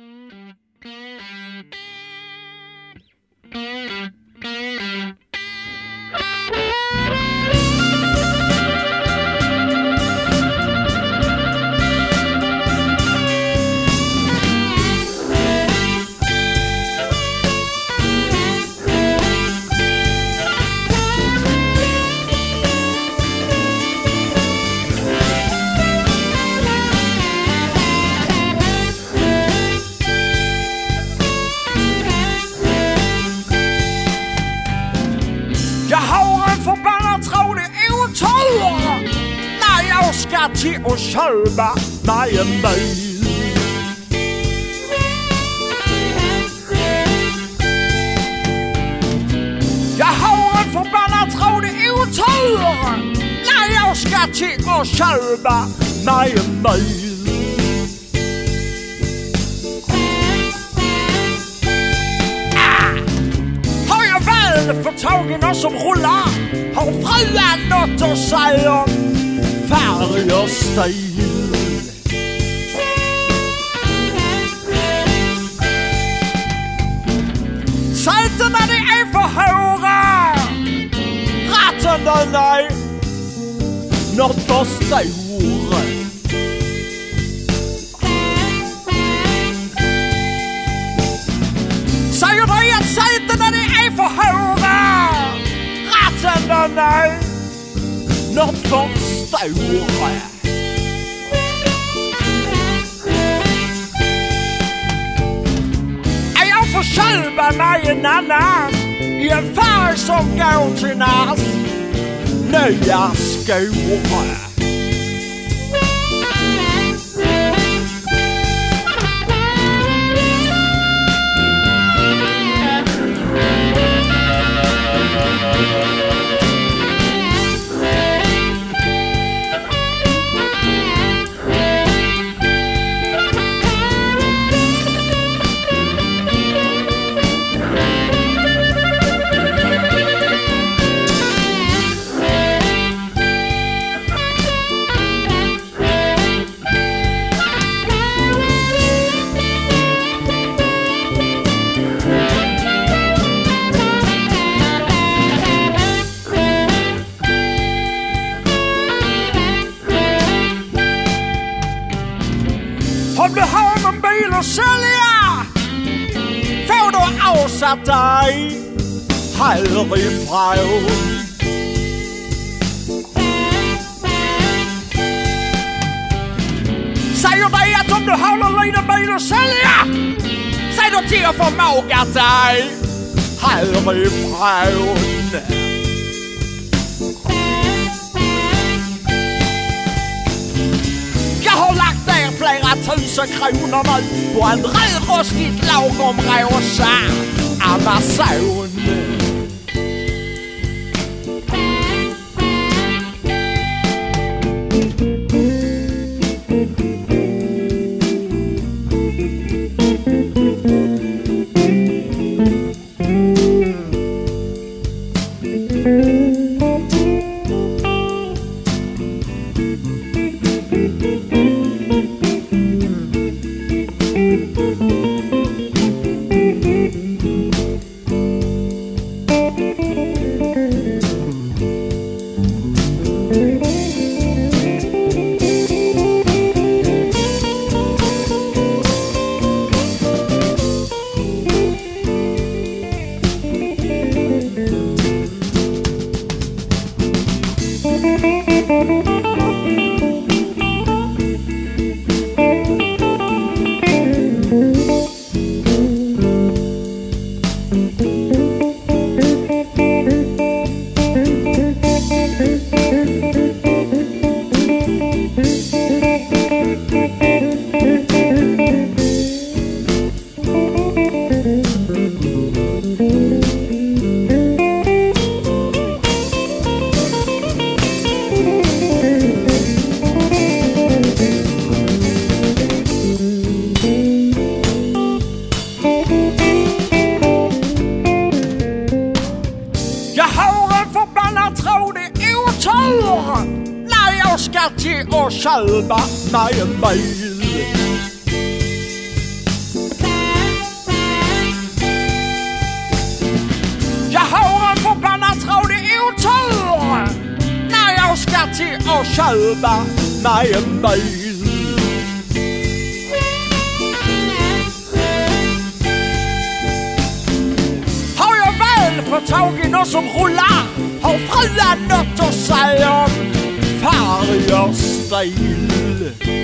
Jeg jeg skal til at solve mig med Jeg har en forbandet travle eventyr Nej, jeg skal til at solve mig og mig. jeg været for togene som ruller. Har fred er at sejre Færger stil Salten er det er for højre Retten er nej Når der stavre Säger dig att sätena ni är för höga Ratten är nej Något för stora Är jag får köpa mig en anden? I en far som gav til nas Når jeg Om du har en bil att sälja får du avsatt dig härifrån. Säger dig att om du har en liten bil att sälja säg då till att få magat dig härifrån. Tusen kronor nu på en rödrostigt lagom rosa Amazon. skal til at salme mig med. Jeg har en forbandet travle evtøj, når jeg skal til at salme mig med. på tagen og som ruller Og fred er nødt og sejren leur style